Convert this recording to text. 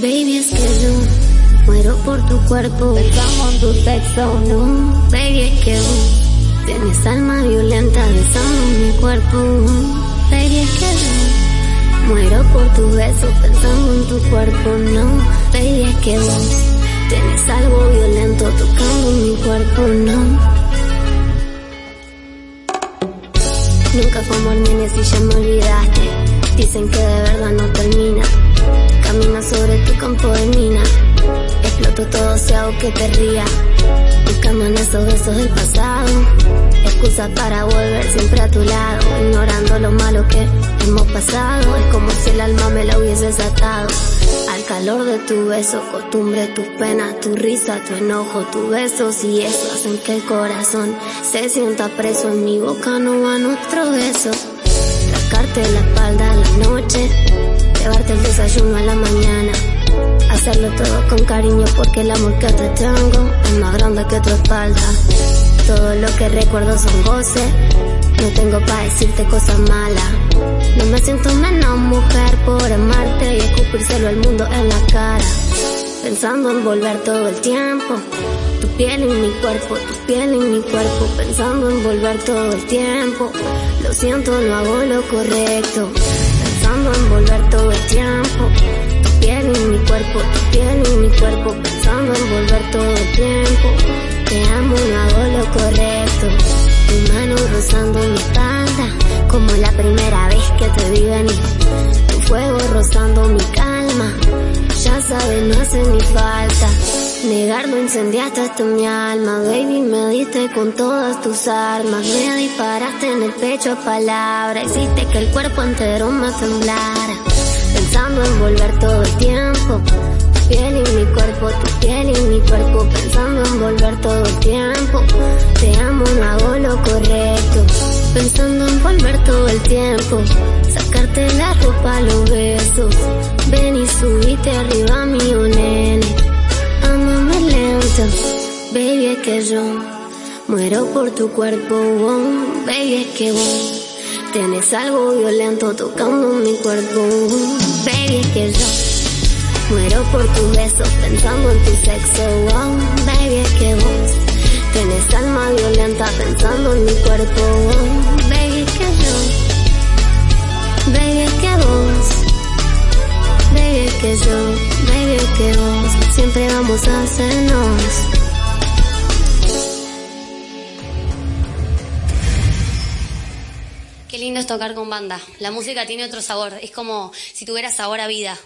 Baby, es que yo muero por tu cuerpo. Pensamos en tu sexo, no. Baby, es que vos tienes alma violenta besando mi cuerpo. Baby, es que yo muero por tu beso pensando en tu cuerpo, no. Baby, es que vos tienes algo violento tocando mi cuerpo, no. Nunca fue amor, si ya me olvidaste. Dicen que de verdad no termina. Camina sobre tu campo de mina. Exploto todo si hago que te ría. Buscando en esos besos del pasado. Excusa para volver siempre a tu lado. Ignorando lo malo que hemos pasado. Es como si el alma me la hubiese desatado. Al calor de tu beso, costumbre, tus penas, tu risa, tu enojo, tu beso. y eso hacen que el corazón se sienta preso. En mi boca no va nuestro beso. Rascarte la espalda a la noche Llevarte el desayuno a la mañana. Hacerlo todo con cariño porque el amor que te tengo es más grande que tu espalda. Todo lo que recuerdo son goces. No tengo para decirte cosas malas. No me siento menos mujer por amarte y escupírselo al mundo en la cara. Pensando en volver todo el tiempo. Tu piel en mi cuerpo, tu piel en mi cuerpo. Pensando en volver todo el tiempo. Lo siento, no hago lo correcto pensando en volver todo el tiempo. Tu piel en mi cuerpo, tu piel en mi cuerpo, pensando en volver todo el tiempo. Te amo, no hago lo correcto. Tu mano rozando mi espalda, como la primera vez que te vi venir. Hace ni falta. Negarlo incendiaste hasta mi alma, baby, me diste con todas tus armas. Me disparaste en el pecho a palabras, hiciste que el cuerpo entero me temblara. Pensando en volver todo el tiempo, tu piel y mi cuerpo, tu piel y mi cuerpo. Pensando en volver todo el tiempo, te amo, no hago lo correcto. Pensando en volver todo el tiempo, sacarte la ropa, los besos. Ven y subite arriba mío, baby, es que yo muero por tu cuerpo, baby, es que vos tienes algo violento tocando mi cuerpo, baby, es que yo muero por tus besos pensando en tu sexo, baby, es que vos tienes alma violenta pensando en mi cuerpo, baby, es que yo, baby, es que vos, que yo, baby, que vos, siempre vamos a hacernos lindo es tocar con banda. La música tiene otro sabor. Es como si tuviera sabor a vida.